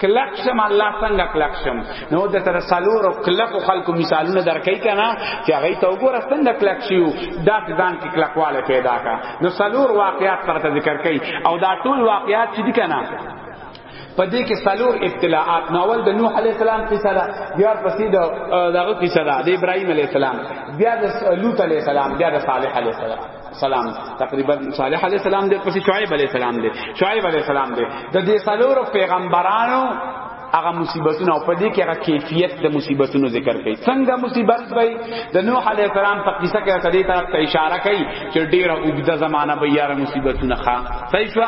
کلک شم الله څنګه کلک شم نو د تر سالور او کلک خلکو مثالونه درکې کنا چې هغه ته وګوره څنګه کلک شیو دا ځان کې کلکواله پیدا کا نو سالور واقعیات پر ذکر کړي او دا ټول واقعیات چې دي کنا په دې کې سلور ابتلاءات ناول د نوح علی السلام قصه ده بیا پسې د دغه قصه ده د ابراهیم علی السلام بیا د لوط علی السلام بیا د صالح علی السلام سلام تقریبا صالح علیہ السلام دې پسې شعیب علیہ السلام دې شعیب علیہ السلام دې د دې څلور پیغمبرانو هغه مصیبتونه او په دې کې هغه کیفیت د مصیبتونو ذکر کړي څنګه مصیبت وي د نوح علی السلام په قصه کې ته دې طرف ته اشاره کوي چې ډیره اوږده زمانہ به یاره مصیبتونه ښه صحیح شو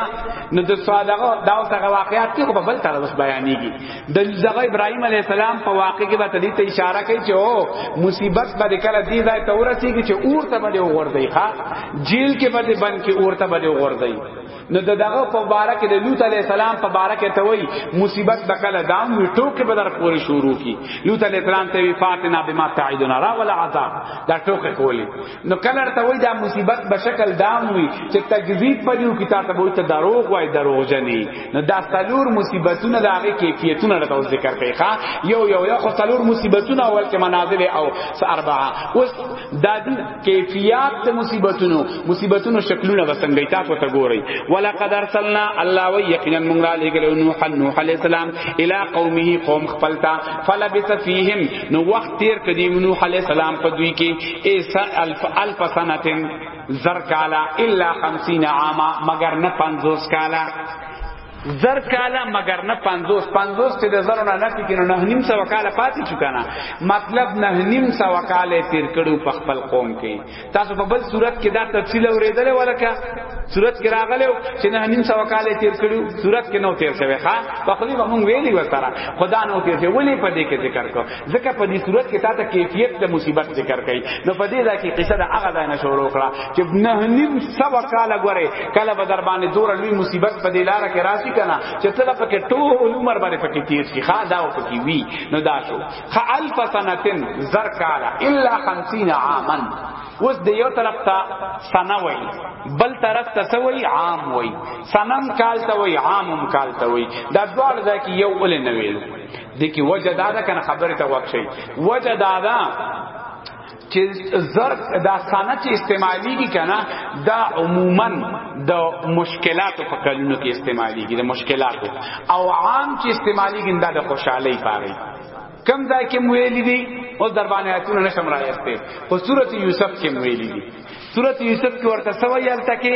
نو د صادقه دا اوس هغه واقعیت کې په بل طرف بیانېږي د دغه ابراهيم عليه السلام په واقع کې به تدې ته اشاره کوي چې او مصیبت به کله دې ځای ته ورسیږي چې اور ته به وغورځي ښا جیل کې به بند کې اور ته به وغورځي نو دغه په باره کې د لوط عليه السلام په باره کې ته وایي مصیبت به کله دام وي ټوکې به در پورې شروع کی لوط عليه السلام ته وی فاتنا بما تعیدنا را ولا عذاب دا ټوکې کولی نو کله ته وای دا مصیبت به شکل دام وی چې تکذیب په دیو کې تاسو به ته دروغ وای دروغ جنې نو دا سلور مصیبتونه د هغه کیفیتونه راته ذکر کوي ښا یو یو یو خو سلور مصیبتونه اول کې منازل او اربعه اوس دا دي کیفیت د مصیبتونو مصیبتونو شکلونه وسنګی تاسو ته ګوري ولقد ارسلنا الله و یقینا موږ را لګلو نوح نوح علی السلام الی قومه قوم خپلتا فلبث فیهم نو وخت تیر کدی نوح علیہ السلام په دوی کې ایسا الف الف سنتن زر کالا الا 50 عاما مگر نه 50 کالا زر کالا مگر نه 50 50 چې د زرو نه نفي کینو نه نیم سو کالا پاتې چکانا مطلب نه نیم سو کالا تیر کړو په خپل قوم کې تاسو په بل صورت کې دا تفصیل اوریدل ولکه صورت کې راغلو چې نه نیم سو کال تیر کړو صورت کې نو تیر شوی ښا په خلی به مونږ ویلی وکړه خدا نو تیر شوی ولی په دې کې ذکر کو ځکه په دې صورت کې تاسو کیفیت د مصیبت ذکر کړي نو په دې ځای کې قصه د هغه ځای نه شروع کړه چې نه نیم سو کال غره کله به در باندې دور لوی مصیبت په دې لار کې راشي کنه چې تل په کې ټول عمر باندې پکې تیر شي ښا دا او پکې وی نو دا شو فالف سنتن زر کالا الا خمسین عاما اوس د یو طرف ته سنه وای بل طرف ته سوی عام وای سنم کال ته وای عامم کال ته وای دا ډول ځای کې یو ول نه ویل د کی وجه دا ده کنه خبره ته وښی وجه دا ده چې زر دا سانه چې استعماليږي کنه دا عموما د مشکلاتو په کلونو کې استعماليږي د مشکلاتو او عام چې استعماليږي دا د خوشحالي پاره کم ځای کې مویل دي او در باندې آیتونه نشم راځته په سورته یوسف کې مویل دي سورته یوسف کې ورته سوي الته کې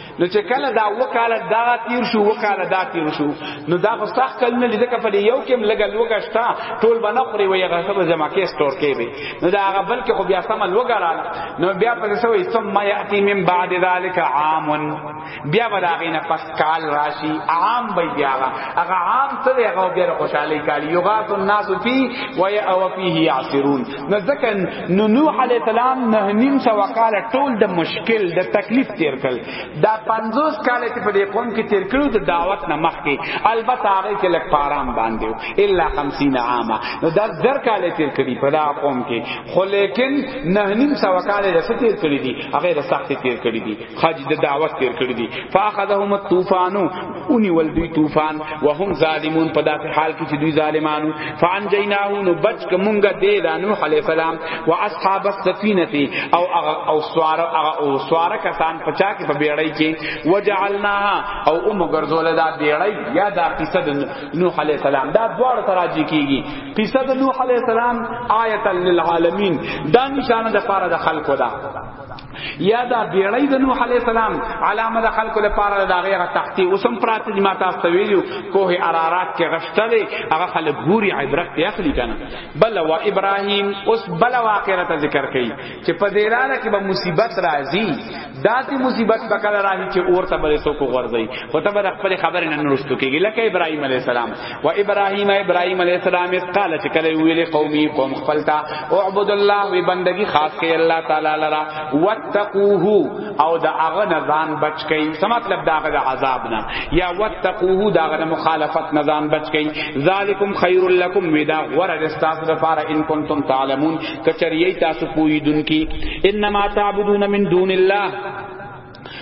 نو چې کله دا وکاله دا تیر شو وکاله دا تیر شو نو دا خو سخت کل نه لیدل کفل یو کېم لګ لوګه شتا ټول بنا خوري وي هغه سبا جمع کې سٹور کې وي نو دا هغه بل کې خو بیا سم لوګه را نو بیا پس سوې ثم یاتی من بعد ذلک عام بیا ولاغینه پس کال راشي عام به بیا هغه عام څه دی هغه بیا خوشحالي کالی یغات الناس فی و یا او فیه یعصرون نو ځکه نو نوح علی السلام نه نیم سو کال ټول د مشکل د تکلیف تیر کړ دا 50 کال چې په دې قوم کې تیر کړو د دعوت نه مخکې البته هغه کې لک پارام باندې الا 50 عامه نو دا زر کال تیر کړی په دا قوم کې خو لیکن نه نیم سو کال د ستیر کړی دی هغه د سخت تیر کړی دی خج د دعوت تیر کړی دي فاخذهم الطوفان اونی ول دوی طوفان وهم ظالمون په داسې حال کې چې دوی ظالمانو فانجیناه نو بچ ک مونږه دې د نوح علی السلام او اصحاب السفینه او او سوار او سوار کسان پچا کې په بیړۍ کې وجعلناها او ام ګرځول دا بیړۍ یا دا قصه د نوح علی السلام دا دواړه تراجی کیږي قصه د نوح علی السلام آیه للعالمین دا نشانه د پاره د خلقو ده یا دا بیړی د نوح علی السلام علامه د خلکو لپاره دا غیره تختی اوسم پراته دي ماته تاسو ویلو کوه ارارات کې غشته دی هغه خلک ګوري عبرت ته اخلي کنه بل و ابراهیم اوس بل واقعه ذکر کړي چې په دې لار کې به مصیبت راځي داسې مصیبت به کله راځي چې اور ته به څوک غورځي خو ته به خپل خبرې نه نرستو کېږي لکه ابراهیم علی السلام و ابراهیم ابراهیم علیہ السلام اس قال چې کله ویل قومي قوم خپلتا اعبد الله وی بندگی خاص کې الله تعالی لرا واتقوه او دا هغه نزان بچ کئ څه مطلب دا هغه عذاب نه یا واتقوه دا هغه مخالفت نزان بچ کئ ذالکم خیر لکم ودا ور استاس لپاره ان کنتم تعلمون کچریه تاسو پوی دن کی انما تعبدون من دون الله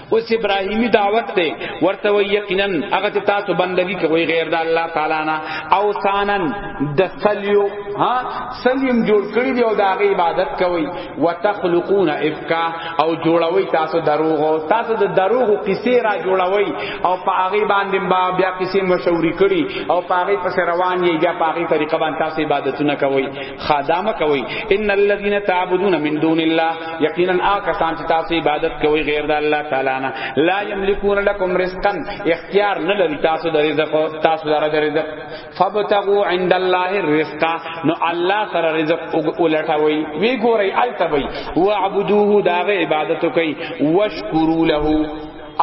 اوس ابراهیمی دعوت دی ورته وی یقینا هغه ته تاسو بندگی کوي غیر د الله تعالی نه او سانن د سلیو ها سلیم جوړ کړی دی او د هغه عبادت کوي وتخلقون افکا او جوړوي تاسو دروغ او تاسو د دروغ قصې را جوړوي او په هغه باندې با بیا قصې مشورې کړي او په هغه پس روان یې بیا په هغه طریقه باندې تاسو عبادتونه کوي خادامه کوي ان الذين تعبدون من دون الله یقینا آکسان چې تاسو عبادت کوي غیر د الله تعالی نه لا یملکون لكم رزقا اختیار نه لري تاسو د رزق تاسو لپاره د رزق فبتغوا عند الله الرزق نو الله سره رزق ولټوي وی ګوري التبي واعبدوه داغه عبادت کوي واشکروا له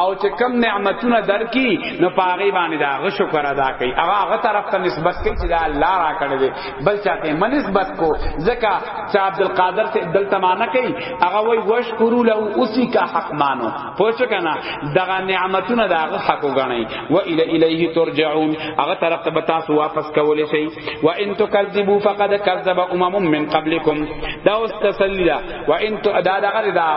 او چې کم نعمتونه درکې نو پاغي باندې دا غ شکر ادا کړي هغه هغه طرف ته نسبت کوي چې دا الله را کړی دی بل چاته من نسبت کو ځکه چې عبد القادر ته دلته معنا کوي هغه وای وشکرو له اوسی کا حق مانو پوښ کنا دغه نعمتونه دا غ حق وګڼي و الی الیه ترجعون هغه طرف ته تاسو واپس کولې شي و ان تکذبوا فقد كذب امم من قبلكم دا واستسلیلا و ان تو دا دغه دا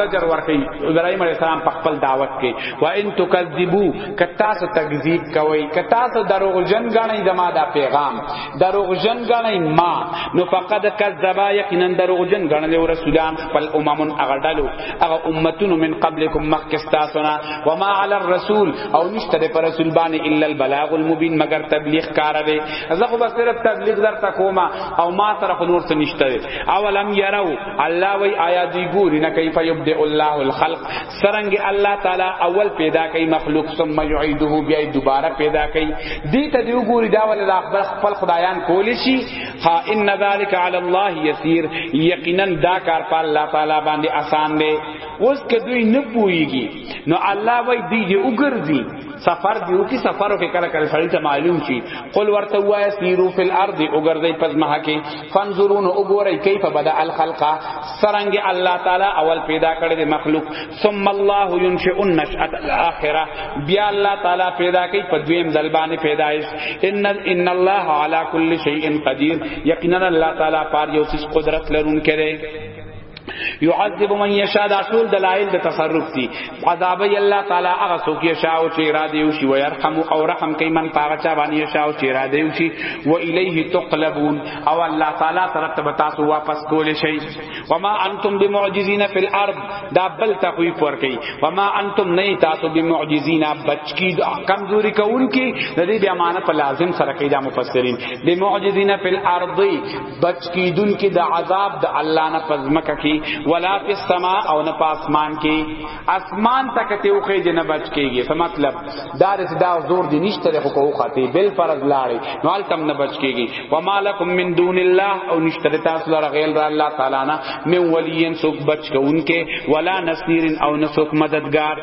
زجر ورکی ابراهیم علیہ السلام په خپل دعوت کې و ان تو کذبو کتا سو تکذیب کوي کتا سو دروغ جن غنی زما دا پیغام دروغ جن غنی ما نو فقد کذبا یقینا دروغ جن غنی او رسولان خپل امم اغدلو اغه امتون من قبلکم مخکستا سنا و ما علی الرسول او نشته پر رسول باندې الا البلاغ المبین مگر تبلیغ کار دی زه خو بس صرف تبلیغ در تکوما او ما سره نور څه نشته اولم یرو الله وی آیا دی ګوری نه کیف یبدئ الله الخلق سرنګ الله تعالی اول پیدا کای مخلوق ثم یعیده بیا دوباره پیدا کای دی ته دی ګوری دا ول اخبار خپل خدایان کول شي ها ان ذلک علی الله یسیر یقینا دا کار په الله تعالی باندې آسان دی اوس که دوی نه پویږي نو الله وای دی دی وګرځي سفر دیو کی سفر وکړه کله کله سړی ته معلوم شي قل ورته وای سیرو فی الارض وګرځي پزما کې فانظرون وګورئ کیف بدا الخلق سرنګ الله تعالی اول پیدا کړی دی مخلوق ثم الله ينشئ النشأة الاخره بیا الله تعالی پیدا کوي په دویم ځل باندې پیدایش ان ان الله على كل شيء قدير یقینا الله تعالی پاره یو څه قدرت لرونکی دی یعذب من یشاء دا ټول دلایل د تصرف دي عذاب الله تعالی هغه څوک یشاء او چې را دی او شی ويرحم او رحم کوي من پاغه چا باندې یشاء او چې را دی او شی و الیه تقلبون او الله تعالی طرف ته تاسو واپس کول شي وما انتم بمعجزین فی الارض دا بل تخویف ور کوي وما انتم نه تاسو بمعجزین بچ کی کمزوری کون کی د دې امانت په لازم سره کوي دا مفسرین بمعجزین فی الارض بچ کی دن کی د عذاب د الله نه پزمکه کی ولا فی السما او نه په اسمان کی اسمان تک ته اوخه دې نه بچ کیږي څه مطلب دار ته دا زور دی نشته له کو خاطی بل فرض لاړی نو تم نه بچ کیږي و مالکم من دون الله او نشته تاسو لره غیر الله تعالی نه من ولین سوک بچ کونکه ولا نصیر او نسوک مددگار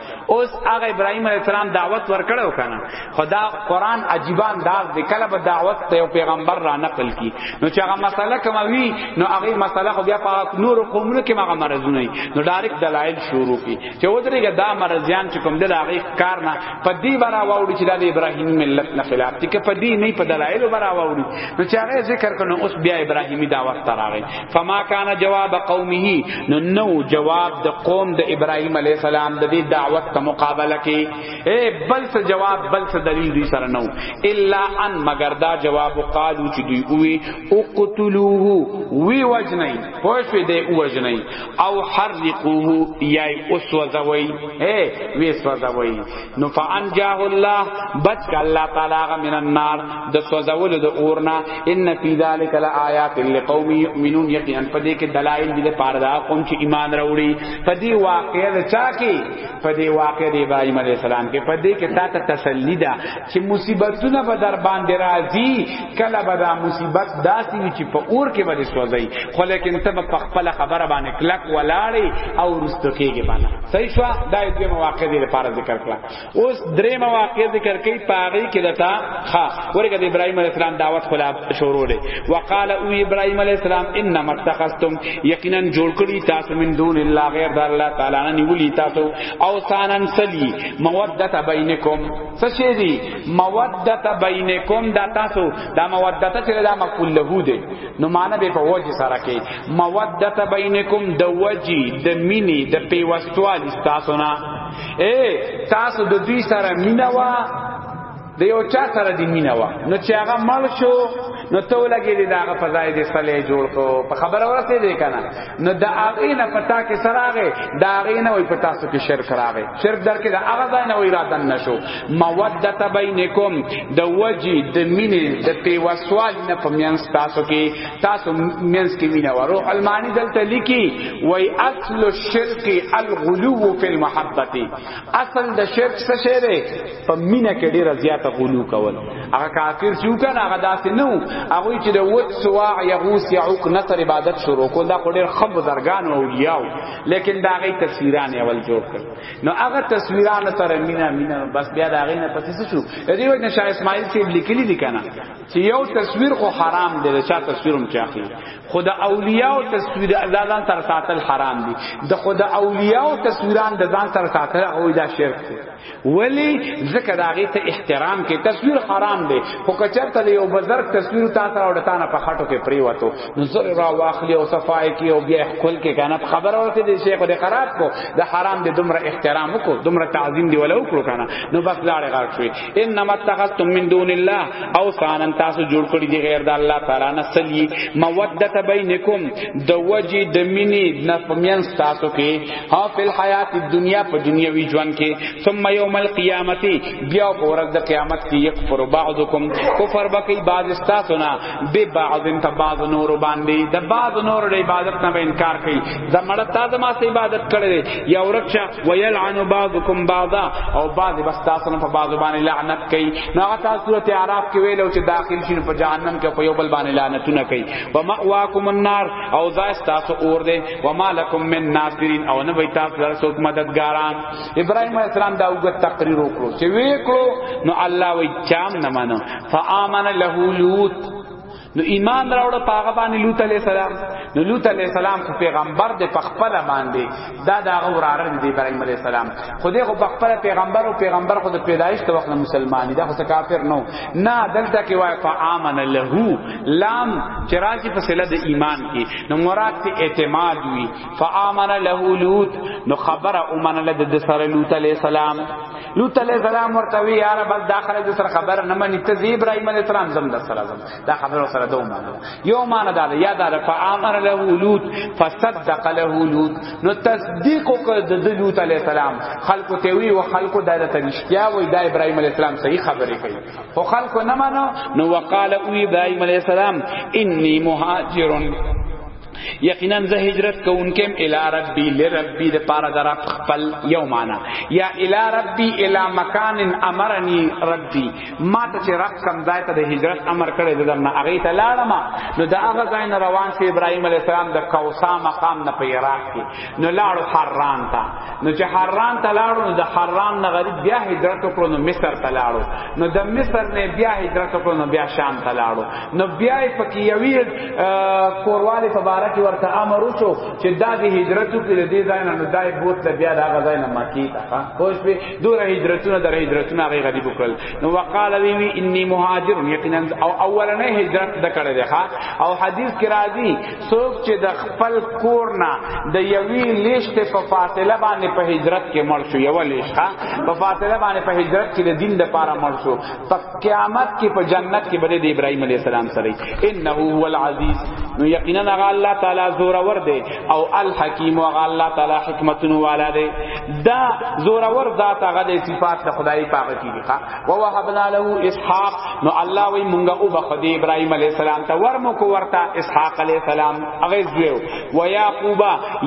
اوس هغه ابراهيم عليه السلام دعوت ورکړو کنه خدا قران عجیب انداز دی کله به دعوت ته پیغمبر را نقل کی نو چې هغه مسله کومه وی نو هغه مسله خو بیا په نور قومونو کې هغه مرزونه نو ډایرک دلایل شروع کی چې ودرېګه دا مرزيان چې کوم دل هغه کار نه په دې برا ووري چې د ابراهيم ملت نه خلاف دي کې په دې نه په دلایل برا ووري نو چې هغه ذکر کنه اوس بیا ابراهيمي دعوت تراغی فما کان جواب قومه نو نو جواب د قوم د ابراهیم علی السلام د دې دعوت ته مقابله کې اے بل څه جواب بل څه دلیل دوی سره نو الا ان مگر دا جواب قالو چې دوی وی او قتلوه وی وجنی پوښ دې وجنی او حرقوه یای اوس وزوی اے وی سوزوی نو فانجاه الله بچ ک الله تعالی غ من النار د سوزول د اورنا ان فی ذلک لآیات لقوم یؤمنون یقینا پدې کې دلایل دي د پاره دا قوم چې ایمان راوړي پدې واقعې د چا کې پدې واقعې د ابراهیم علی السلام کې پدې کې تا ته تسلی ده چې مصیبتونه به در باندې راځي کله به دا مصیبت داسې وي چې په اور کې باندې سوځي خو لیکن ته په خپل خبره باندې کلک ولاړې او ورستو کېږي باندې صحیح شو دا دې مواقع دې لپاره ذکر کړه اوس درې مواقع ذکر کړي پاغي کې لتا ها ورګه ابراهيم عليه السلام دعوت خلا شروع لې وقال او ابراهيم عليه السلام انما اتخذتم یقینا جوړ کړی تاسو من دون الله غیر الله تعالی نه نیولی تاسو او سانن سلی مودت بینکم څه شي دي مودت بینکم دا تاسو دا مودت چې دا مقبول له دی نو معنی به په وجه سره کې مودت بینکم د وجه د مینی د پیوستوال تاسو نه اے تاسو د دوی سره مینا وا د یو چا سره دی مینا وا نو چې هغه مل شو نو تو لګی دی داغه په ځای دی صلی جوړ کو په خبره ورته دی کنه نو دا اغه نه پتا کې سراغه دا اغه نه وي پتا سو کې شرک راغه چرګ در کې د هغه ځای نه اراده نشو مودت بینکم د وجی د مینې د پیوسوال نه په میانس تاسو کې تاسو میانس کې مینه ورو المانی دلته لیکي وای اصل الشرک الغلو فی المحبت اصل د شرک څه شی دی په مینه کې ډیره زیاته غلو کول هغه کافر شو کنه هغه داسې نو هغه چې د وڅوا یغوس یعوق نصر عبادت شروع کول دا ډیر خب درګان او اولیاء لیکن دا غي تصویران اول جوړ کړ نو هغه تصویران سره مینا مینا بس بیا دا غي نه پته څه شو دې وای نه شاه اسماعیل سی لیکلی دي کنه چې یو تصویر خو حرام دی چې تصویرم چاخي خدا اولیاء او تصویر ځان تر ساتل حرام دي د خدا اولیاء او تصویران د ځان تر ساتل او دا شرک دی ولی ځکه دا غي ته احترام کې تصویر حرام دی خو کچرته یو بزرگ تصویر تا سره وړتانه په خټو کې پریوتو نو زر را واخلی او صفای کې او بیا خپل کې کنه خبر ورته دی شیخ دې خراب کو د حرام دې دومره احترام کو دومره تعظیم دی ولو کړو کنه نو بس لاړ غار شوی انما اتخذتم من دون الله او سانن تاسو جوړ کړی دی غیر د الله تعالی نه سلی مودته بینکم د وجی د مینی نه پمین تاسو کې او فل حیات دنیا په دنیوي ژوند کې ثم یوم القیامت بیا په ورځ د قیامت کې یکفر بعضکم کفر بکی بعض استاسنا به بعض ته بعض نور باندې د بعض نور د عبادت نه انکار کوي د مړه تا د ما سه عبادت کړي یا ورکشا ویلعن بعضکم بعضا او بعض بستاسنا په بعض باندې لعنت کوي نو هغه سورته اعراف کې ویلو چې داخل شین په جهنم کې په یو بل باندې لعنتونه کوي و مأواکم النار او ځای تاسو اور دې وما لكم من ناصرين او نه وي تاسو لپاره څوک مددګاران ابراهيم عليه السلام دا وګ تقریر وکړو چې وکړو نو الله وي چام نه مانو فآمن له لوط نو ایمان راوړ پاغه باندې لوط علیہ السلام نو لوط علیہ السلام خو پیغمبر د پخپل باندې دا دا غورار دی ابراهیم علیہ السلام خو دغه پخپل پیغمبر او پیغمبر خو د پیدایش ته وخت مسلمان دی دا خو کافر نو نه دلته کې وای فآمن له لام چرایږي په سله د ایمان کې نو مراد ته اعتماد وی فآمن له لوط نو خبر امن له د سره لوط علیہ السلام لوط علیہ السلام ورته وی یا رب داخله د سره خبر نه منی ته زی ابراهیم علیہ السلام زم د سره زم دا خبر سره دوه معنی یو معنی دا یا دا فآمن له لوط فصدق له لوط نو تصدیق کو د لوط علیہ السلام خلق ته وی او خلق د رښتیا وی دا ابراهیم علیہ السلام صحیح خبره کوي خو خلکو نه منو نو وقال او ابراهيم عليه السلام اني مهاجر یقینا زه هجرت کوونکم الی ربی لربی د پاره در خپل یو معنا یا الی ربی الی مکان امرنی ربی ما ته چې رب کم ځای ته د هجرت امر کړی د دم نه هغه ته لاړم نو دا هغه ځای نه روان شو ابراهیم علی السلام د کوسا مقام نه پیراک کی نو لاړو حران ته نو چې حران ته لاړو نو د حران نه غریب بیا هجرت وکړو نو مصر ته لاړو نو د مصر نه بیا هجرت وکړو نو بیا شام ته لاړو نو بیا په کې یوی کورواله په بارک ورته امر وشو چې دا د هجرت کې د دې ځای نه نو دای بوت ته بیا دا غځای نه مکی ته خوش به دوه هجرتونه در هجرتونه غي غریب وکړل نو وقال وی وی انی مهاجر یقینا او اولنې هجرت د کړه ده او حدیث کې راځي څوک چې د خپل کور نه د یوې لیشت په فاصله باندې په هجرت کې مړ شو یو لیشت په فاصله باندې په هجرت کې د دین د پاره مړ شو په قیامت کې په جنت کې بده د ابراهیم علی السلام سره انه هو العزیز نو یقینا هغه الله تعالی زور ور دی او الحکیم او هغه الله تعالی حکمتونو والا دی دا زور ور ذات هغه د صفات د خدای پاک کې دی ووهبنا له اسحاق نو الله وی مونږه او بخد ابراهيم عليه السلام ته ورمو کو ورتا اسحاق عليه السلام اغه زویو و يعقوب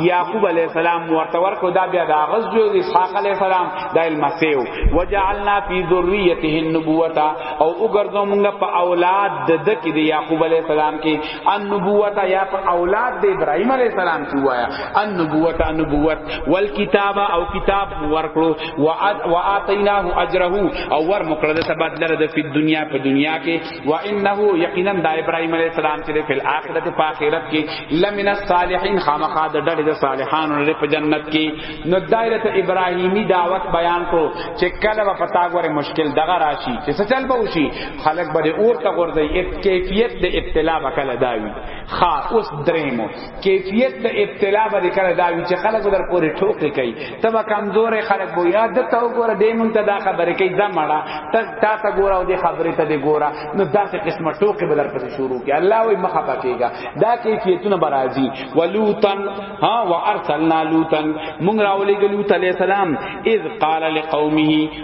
يعقوب عليه السلام ورته ورکو دا بیا دا اغه زویو اسحاق عليه السلام د المسيو وجعلنا في ذريته النبوه او وګرځو مونږه په اولاد د دکې د يعقوب عليه السلام کې النبوه یا په اولاد د ابراهيم عليه السلام کې وایا النبوه نبوت والکتاب او کتاب ورکړو واتیناه اجره او ور مکړه د سبد لره د په دنیا په دنیا کې و انه یقینا د ابراهیم علیه السلام چې په آخرت په آخرت کې لمن الصالحین خامخا د ډډې د صالحانو لري په جنت کې نو دایره ابراهیمی دعوت بیان کو چې کله په پتا غره مشکل دغه راشي چې څه چل به وشي خلک به اور ته ورځي کیفیت د ابتلا وکړه داوی خا اوس درېمو کیفیت د ابتلا باندې کړه دا وی چې خلک در پورې ټوکې کوي ته به کمزورې خلک وو یا د ته وګوره دې مونږ ته دا خبرې کوي دا مړه ته تا ته ګوره او دې خبرې ته دې ګوره نو دا څه قسمه ټوکې به در پسې شروع کی الله وی مخه پکېګا دا کیفیتونه برازي ولوتن ها وارسلنا لوتن مونږ راولې ګلوت علی السلام اذ قال لقومه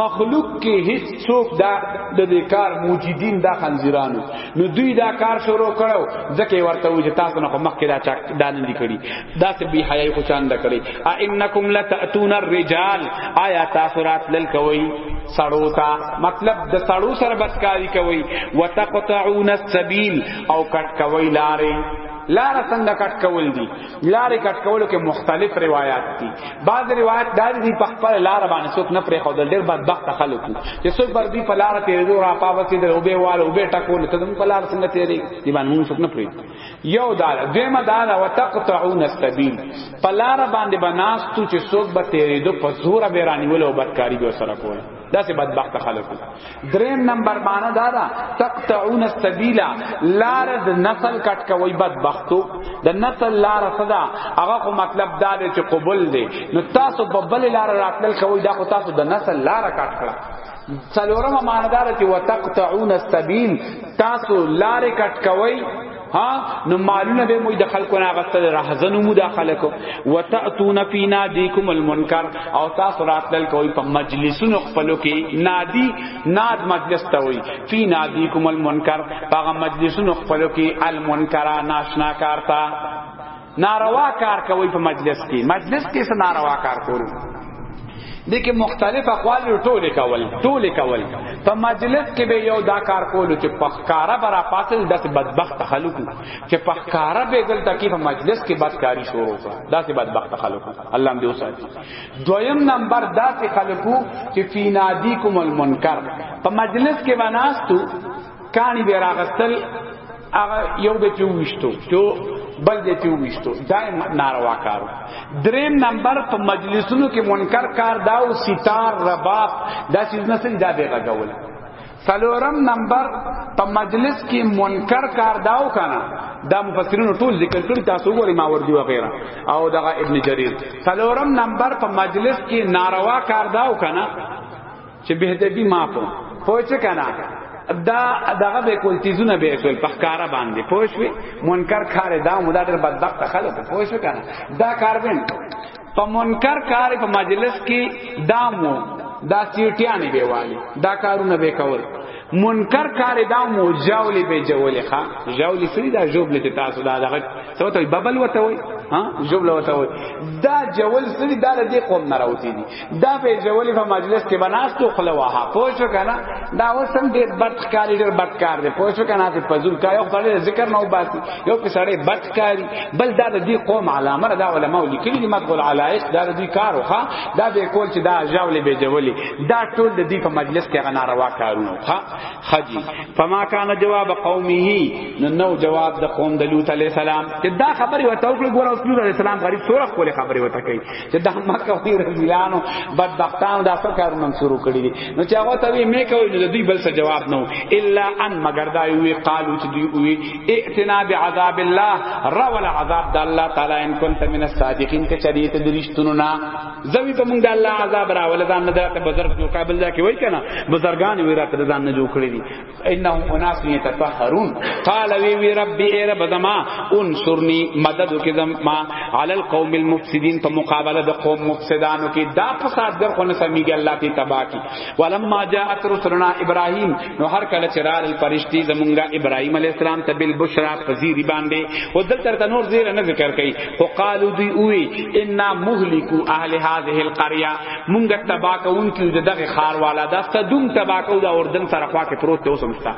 مخلوق کې هیڅ څوک دا د دې کار موجودین دا خنزیرانو نو دوی دا کار شروع کړو ځکه ورته وي چې تاسو نه مخکې دا چا دا نه کړی دا څه به حیاي خو چاند کړی ا انکم لتاتون الرجال آیا تاسو راتلل کوي سړو تا مطلب د سړو سره بسکاری کوي وتقطعون السبیل او کټ کوي لارې لار څنګه کټ کول دي لارې کټ کولو کې مختلف روایت دي بعض روایت دا دي په خپل لار باندې څوک نه پرې خو ډېر بدبخت خلک چې څوک بر دي په لار کې زو را پاوتې د وبې وال وبې ټکول ته دم په لار څنګه تیرې دی باندې موږ څوک نه پرې یو دا دیمه دا وتقطعون السبیل په لار باندې بناستو چې څوک به تیرې دو په زور به رانیول او بدکاری به سره کوله دا سه بدبخت خلق دریم نمبر معنا دا دا تقطعون السبیل لار د نسل کټ کوي بدبختو د نسل لار صدا هغه خو مطلب دا دی چې قبول دی نو تاسو په بل لار راتل کوي دا خو تاسو د نسل لار کټ کړه څلورمه معنا دا چې وتقطعون السبیل تاسو لار کټ کوي ها نو مالونه به موږ د خلکو نه غستل راهزنو مو د خلکو وتاتون فی نادیکم المنکر او تاسو راتل کوي په مجلسونو خپلو کې نادی ناد مجلس ته وي فی نادیکم المنکر هغه مجلسونو خپلو کې المنکر ناشنا کارتا ناروا کار کوي په مجلس کې مجلس کې څه ناروا کار کوي د کې مختلف اقوال ټول کول ټول کول په مجلس کې به یو دا کار کول چې پخکارا برا پاتل داس بدبخت خلق چې پخکارا به دل تکي په مجلس کې بدکاری شروع کړه داس بدبخت خلق الله دې وساتي دویم نمبر داس خلقو چې فی نادیکم المنکر په مجلس کې وناستو کانی به راغستل هغه یو به ته وشتو ته بل دې ته وشتو دا ناروا کار دریم نمبر په مجلسونو کې منکر کار دا او ستار رباب دا چیز نه سړي دا به غول سلورم نمبر په مجلس کې منکر کار داو کنه دا مفسرین ټول ذکر کړی تاسو ګورئ ما وردی وغیرہ او دغه ابن جریر سلورم نمبر په مجلس کې ناروا کار داو کنه چې به دې بي ما په پوهچ کنا دا دغه به کول تیزونه به کول په کار باندې پوښوي منکر کار دا مودا ډېر بدبخت خلک پوښو کنه دا کار به په منکر کار په مجلس کې دامو دا سیټیانې به والی دا کارونه به کول منکر کار دا مو جولی به جولی ښا جولی سری دا جوبل ته تاسو دا دغه سو ته ببل وته وای ها جوبل وته وای دا جول سری دا د قوم نه راوتی دي دا به جوړې په مجلس کې بناستو خلوها پوښو کنه دا وسم دې بدکاری ډېر بدکار دی پوښو کنه ته پزول کا یو خپل ذکر نه وباسي یو په سړی بدکاری بل دا د دې قوم علامه دا علماء لیکلي دي مقبول علایق دا د دې کار وخا دا به کول چې دا جوړې به جوړې دا ټول د دې په مجلس کې غنا روا کارونه ښا خجی فما کان جواب قومه نو نو جواب د قوم د لوط علی السلام چې دا خبره وته وکړه ګور اوس لوط علی السلام غریب سورخ کوله خبره وته کوي چې دا ما کوي رزیلانو بدبختانو دا څه کارونه شروع کړی دي نو چې هغه ته مې کوي نو دوی بل څه جواب نو الا ان مگر دا وی قالو چې دوی وی ائتنا بعذاب الله را ولا عذاب د الله تعالی ان كنت من الصادقین کې چریت درشتونو نا زوی ته مونږ د الله عذاب را ولا ځان نه درته بزرګ جو قابل دا کې وای کنه بزرګان وی راته ځان نه جو کړی دي انهم اناس یتطهرون قال وی وی ربی ای رب زما انصرنی مدد کی زما علی القوم المفسدین په مقابله د قوم مفسدانو کی دا فساد در خو نه سمیږي الله تی تبا کی ولما جاءت رسلنا ابراهیم نو هر کله چرار الفرشتي زمونږه ابراهیم علی السلام ته بل بشرا فزیری باندې او دل تر نور زیر نه ذکر کئ او قالو دی اوی انا مهلکو اهل هذه القريه مونږ تبا کون کیو دغه خار والا دا صدوم تبا کو دا اردن سره خوا کې پروت دی اوسم شتا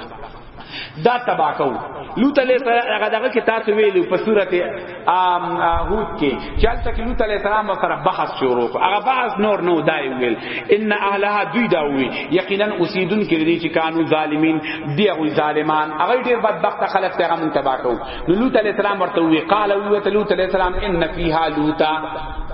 دا تبا کو لوط علیہ السلام هغه دغه کې تاسو ویلو په صورت ام هود کې چلته کې لوط علیہ السلام سره بحث شروع کو هغه بحث نور نو دای ویل ان اهلها دوی دا وی یقینا اوسیدون کې دي چې کانو ظالمین دی او ظالمان هغه ډیر بدبخت خلک ته هم تبا کو لوط علیہ السلام ورته وی قال لوط علیہ السلام ان فیها لوطا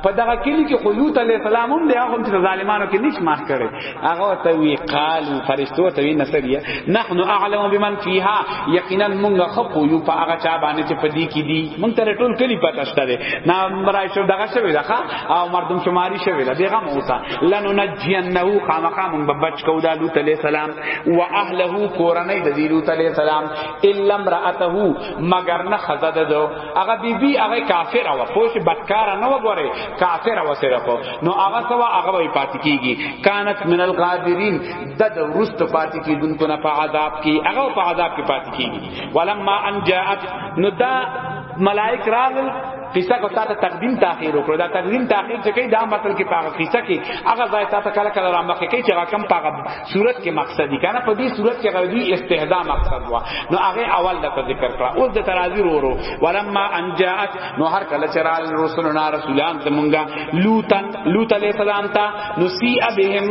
په دغه کلی کې خو لوط علی السلام هم دی هغه چې ظالمانو کې نش ماخ کړي هغه ته وی قالو فرشتو ته وی نصریه نحنو اعلم بمن فیها یقینا موږ خپو یو په هغه چا باندې چې په دې کې دی موږ تر ټول کلی پته شته دی نا مرای شو دغه شوی دا او مردم شماری شوی دا دغه موسی لنو نجینه خامخا موږ بچ کو دا لوط علی السلام و اهله کورنۍ د لوط علی السلام الا امراته مگر نه خزده دو هغه بیبي هغه کافر او پوه شي بدکار نه وګوري کافر او سره په نو هغه سوا هغه وي پاتې کیږي کانت من الغابرین د ورست پاتې کیدونکو نه په عذاب کې هغه په عذاب کې پاتې کیږي ولما ان جاءت نو دا ملائک راغل قصه کو تا ته تقدیم تاخیر وکړو دا تقدیم تاخیر چې کوي دا مطلب کې پاغه قصه کې هغه ځای تا ته کله کله را مخکې کې چې رقم پاغه صورت کې مقصد دي کنه په دې صورت کې غوډي استهدا مقصد وا نو هغه اول د ذکر کړه اوس د ترازی ورو ولما ان جاءت نو هر کله چې رال رسولنا رسولان ته مونږه لوتن لوط علیہ السلام ته نو سی ابهم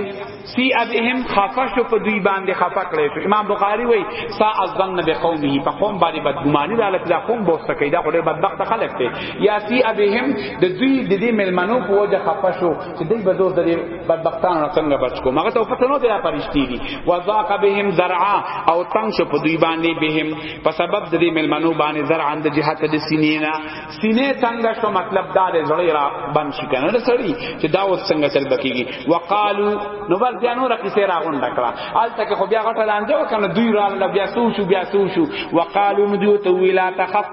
سی ابهم خفا شو په دوی باندې خفا کړی شو امام بخاری وای سا ازن به قومه په قوم باندې بدګمانی داله دا قوم بوس سکی دا خوري بدبخت خلک دی یا سی ابهم د دوی د دې ملمنو په وجه خفا شو چې دوی به زور د بدبختانو څنګه بچ کوم هغه ته پته نه دی پرشتي دي وذاق بهم زرعا او تنگ شو په دوی باندې بهم په سبب د دې ملمنو باندې زرعا د جهت د سینې نه سینې تنگ شو مطلب دا دی زړی را بند شي کنه سړی چې دا اوس څنګه چل بکیږي وقالو نو بس بیا نور کیسه راغونډ کړه حالته کې خو بیا غټه لاندې وکنه دوی را بیا سو شو بیا سو شو وقالو نو دوی ته ویلا تخف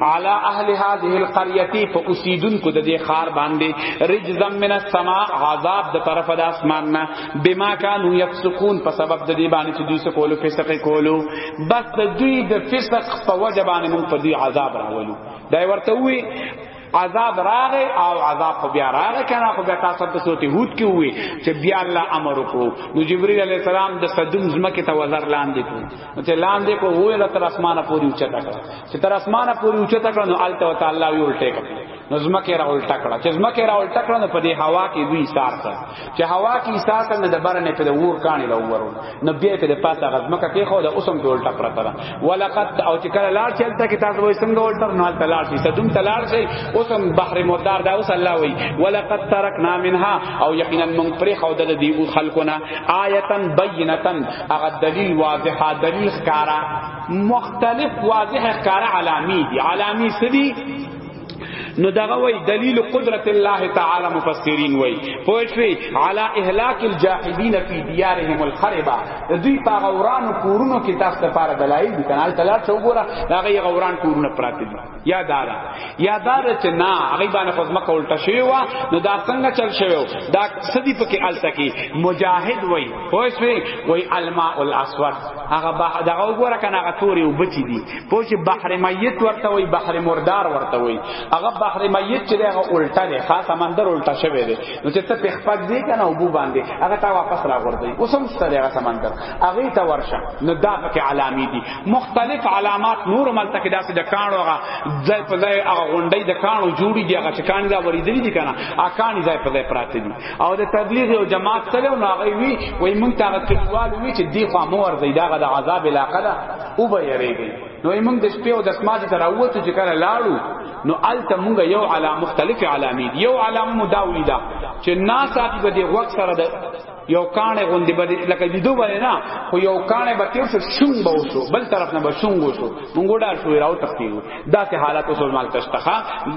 علی اهل هذه القريه په اوسیدونکو د دې خار باندې رجزم من السما عذاب د طرف د اسمان نه بما كانوا يفسقون په سبب د دې باندې چې دوی څه کولو فسق کولو بس د دوی د فسق په وجه باندې موږ په دې عذاب راولو دا ورته وی عذاب راغه او عذاب خو بیا راغه کنه خو بیا تاسو ته سوتی هوت کی وی چې بیا الله امر وکړو نو جبرئیل علیہ السلام د صدوم زمکه ته وزر لاندې کو نو ته لاندې کو وې لا تر اسمانه پوری اوچت کړه چې تر اسمانه پوری اوچت کړه نو الته تعالی وی الټه کړه نو زمکه را الټه کړه چې زمکه را الټه کړه نو په دې هوا کې وی سار کړ چې هوا کې سار کړ نو د برنه په ور کانی لا ورو نو بیا په دې پاسه غزمکه کې خو د اوسم په الټه پرته ده ولقد او چې کله لار چلته کې تاسو وې څنګه الټه نو الته لار شي تدوم تلار شي اوسم بحر مردار دا اوس الله وی ولقد ترکنا منها او یقینا من پر خو د دې خلقنا آیتن بینتن هغه دلیل واضح دلیل ښکارا مختلف واضح ښکارا علامی دی علامی سدی نو دغه وای دلیل قدرت الله تعالی مفسرین وای پوښوی علی اهلاک الجاحدین فی دیارهم الخربه دوی په غورانو کورونو کې تاسو لپاره دلایل دي کنه تلار څو ګوره دغه غوران کورونه پراته دي یا دارا یا دار چې نا هغه باندې خو مکه الټه شوی و نو دا څنګه چل شوی دا سدی پکې الته کې مجاهد وای پوه شوی وای الماء الاسود هغه به دا وګوره کنه هغه توري او بچی دي پوه شي بحر میت ورته وای بحر مردار ورته وای هغه بحر میت چې هغه الټه نه خاص سمندر الټه شوی دی نو چې ته په خپل دی کنه او بو باندې هغه تا واپس را غورځي اوسم ستاره هغه سمندر هغه تا ورشه نو دا پکې علامې دي مختلف علامات نور ملته کې داسې د کانو هغه ځای په ځای هغه غونډې د کانو جوړي دی هغه چې کان دا ورېدلې دي کنه هغه کان ځای په ځای پراته دي او د تبلیغ او جماعت سره نو هغه وی وای مونږ ته هغه کلیوال وی چې دی خو مو ورځي دا غد عذاب علاقه ده او به یریږي نو مونږ د شپې او د سماج تر اوته چې کله لاړو نو الته مونږ یو علامه مختلف علامې یو علامه مداوی ده چې ناسا په دې وخت سره یو کانه غوندې به لکه دیدو باندې نه خو یو کانه به تیر شو شون به وسو بل طرف نه به شون وسو مونږ ډار شو راو تختیو دا ته حالت اوس مال تشتخه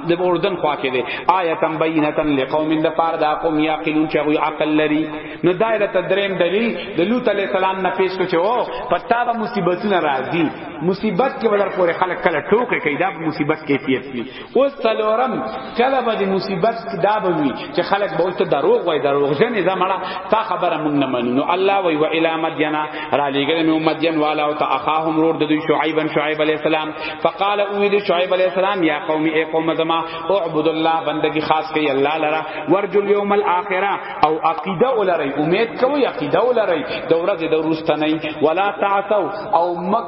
د اردن خوا کې دی آیه بینتن لقوم د پار دا قوم یاقلون چې غوی عقل لري نو دایره تدریم دلیل د لوط علی السلام نه پیش کړو چې او پتا به مصیبتونه راځي مصیبت کې بدر پورې خلک کله ټوکې کوي دا مصیبت کیفیت دی اوس څلورم کله به د مصیبت دا به وي چې خلک به ولته دروغ وای دروغ جنې زمړه تا خبره مونږ نه منو نو الله وی و الی مدینا را لېګل مې مدین والا او ته اخاهم رور د دوی شعیب شعیب علی السلام فقال او دې شعیب علی السلام یا قوم ای قوم زما اعبد الله بندگی خاص کوي الله لرا ورجو الیوم الاخره او عقیده ولری امید کوي عقیده ولری د ورځې د ورستنی ولا تعثوا او مک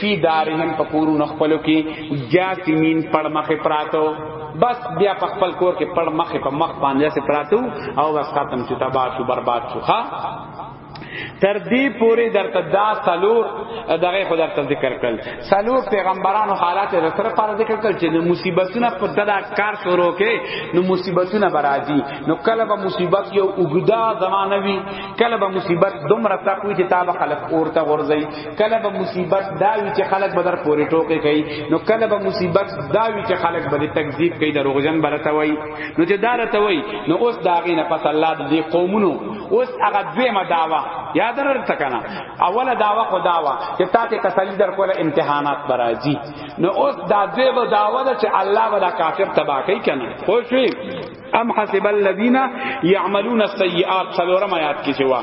فی دارهم پکورو نخپلو کی جاسمین پړ مخه پراتو بس بیا په خپل کور کې پړ مخه په مخ باندې سه پراتو او بس ختم چې تباہ شو برباد شو ها تر دې پوری درته دا سلور دغه خو درته ذکر کړل سلور پیغمبرانو حالات رسره پر ذکر کړل چې د مصیبتونو په دلا کار شروع کې نو مصیبتونه برازي نو کله به مصیبت یو وګدا زمانوي کله به مصیبت دومره تقوی چې تابع خلق اورته ورځي کله به مصیبت دا وی چې خلک بدر پوری ټوکې کوي نو کله به مصیبت دا وی چې خلک به تکذیب کوي دروغجن برته وای نو چې دار ته وای نو اوس دا غي نه پس الله دې قومونو اوس هغه دویمه داوا یاد درته کنه اوله داوا خو داوا چې تاسو تسلی در کوله امتحانات برازي نو اوس دا دویمه داوا ده چې الله ولا کافر تبا کوي کنه خو شي ام حسب الذين يعملون السيئات سلورم آیات کې شوا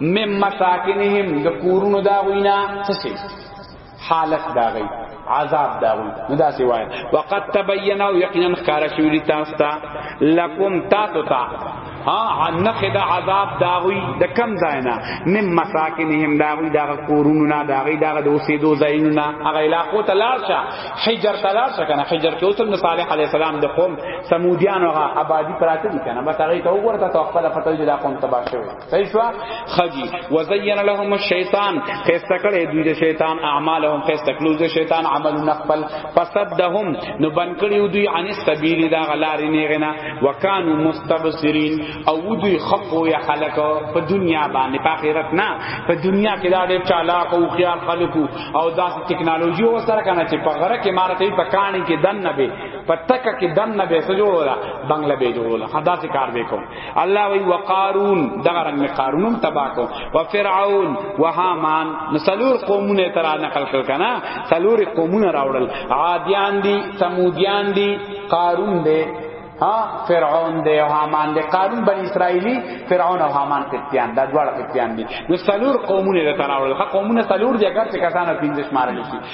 مم مساکنهم د کورونو دا غوینا څه شي حالت دا غي عذاب دا غوی نو دا سی وای وقد تبینا یقینا خار شوی تاسو ته لکم تاسو ته ها انخ دا عذاب دا غوی د کم زاینا مم مساکنهم دا غوی دا کورونو نا دا غوی دا د اوسېدو زاینو نا هغه علاقو ته لار شه حجر ته لار شه کنه حجر کې اوسم صالح علی السلام د قوم سمودیان هغه آبادی پراته دي کنه بس هغه ته وګورته تو خپل فتوی دا قوم تباہ شوی صحیح شو خجی وزین لهم الشیطان خسته کړي دوی د شیطان اعمالهم خسته کړو د شیطان عمل نقبل فسدهم نو بن کړي دوی عن السبیل دا غلار نه غنا وکانو مستبصرین او دوی خق او خلق په دنیا باندې په آخرت نه په دنیا کې دا ډېر چالاک او خيار خلق او داس ټکنالوژي او سره کنه چې په غره کې مارته په کانی کې دن نه به په تک کې دن نه به سجوړه بنگله به جوړه خدا سے کار وکړو الله وی وقارون دغه رنگ قارونم تبا کو و فرعون و هامان نسلور قومونه ترا نقل کړ کنا سلور قومونه راوړل عادیان دی سمودیان دی قارون دی ها فرعون دی او هامان دی قارون بنی اسرائیلی فرعون او هامان پتیان دا دواړه پتیان دي نو سلور قومونه ترا وړل قومونه سلور دي اگر چې کسانو پینځه شمارل شي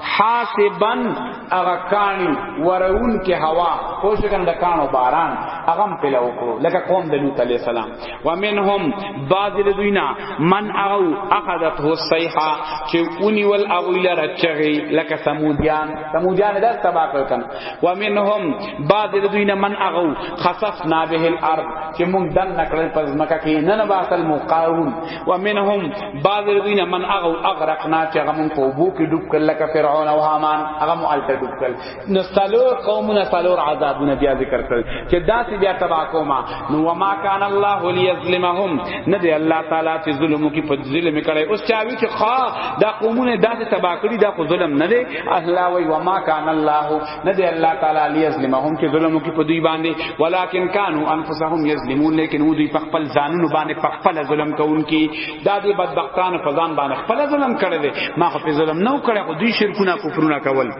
حاسبن اغا کانی ورون کې هوا پوښ کنه د کانو باران اغم په لو کړو لکه قوم د لوط علی السلام ومنهم بعض دوینا من اغو اخذته الصيحه چې اونی ول اغو لره چغی لکه سمودیان سمودیان د تبا کړ کنه ومنهم بعض دوینا من اغو خسفنا به الارض چې مونږ دن نکړل پس مکه کې نن باسل مقاون ومنهم بعض دوی من اغو اغرقنا چې هغه مونږ په وبو کې ډوب کړل لکه فرعون او هامان هغه مو الته ډوب کړل نو سلور قومونه سلور عذابونه بیا ذکر کړل چې داسې بیا تبا کوما نو وما کان الله ليظلمهم نه دی الله تعالی چې ظلم کې په ظلم کړي اوس چاوي چې خا دا قومونه داسې تبا کړی دا خو ظلم نه دی الله وی وما کان الله نه دی الله تعالی علی یظلمهم چې ظلم کوي په دوی باندې ولکن کانوا انفسهم یظلمون لیکن و دوی په خپل ځانونو باندې په خپل ظلم کوونکی دا دی بدبختان په ځان باندې خپل ظلم کړی دی ما خو په ظلم نه کړی خو دوی شرکونه کفرونه کول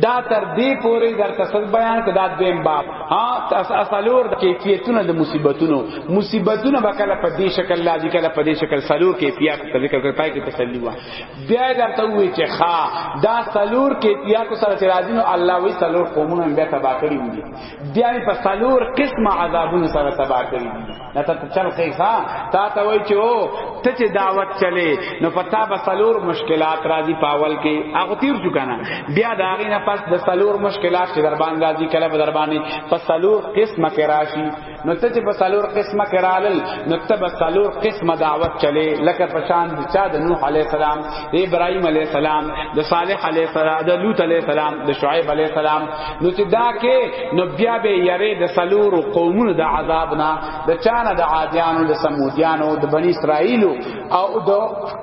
دا تر دې پورې در تسل بیان کدا دیم باب ها اصلور د کیفیتونو د مصیبتونو مصیبتونه به کله په دې شکل لازم کله په دې شکل سلور کیفیت ذکر کړ پای کې تسلی وا بیا درته وی چې ښا دا سلور کې یا کو سره چې راځي نو الله وی سلور قومونه بیا تبا کړی دي بیا په سلور قسم عذابونو سره تبا کړی دي نه ته چل خې ښا تا ته وی چې او ته چې دعوت چلے نو پتا به سلور مشکلات راځي پاول کې هغه تیر شو کنه بیا دا غي نه پس د سلور مشکلات چې در باندې راځي کله به در باندې په سلور قسم کې راشي نو ته چې په څلور قسمه کې رالل نو ته په څلور قسمه دعوت چلے لکه په شان د چا د نوح علی السلام د ابراهیم علی السلام د صالح علی السلام د لوط علی السلام د شعیب علی السلام نو چې دا کې نو بیا به یری د څلور قومونو د عذاب نه د چا نه د عادیانو د سمودیانو د بنی اسرائیل او د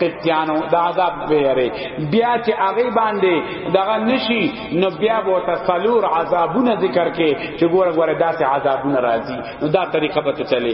قبطیانو د عذاب به یری بیا چې هغه باندې دغه نشي نو بیا به ته سلور عذابونه ذکر کې چې ګوره ګوره داسې عذابونه راځي نو دا طریقه به ته چلی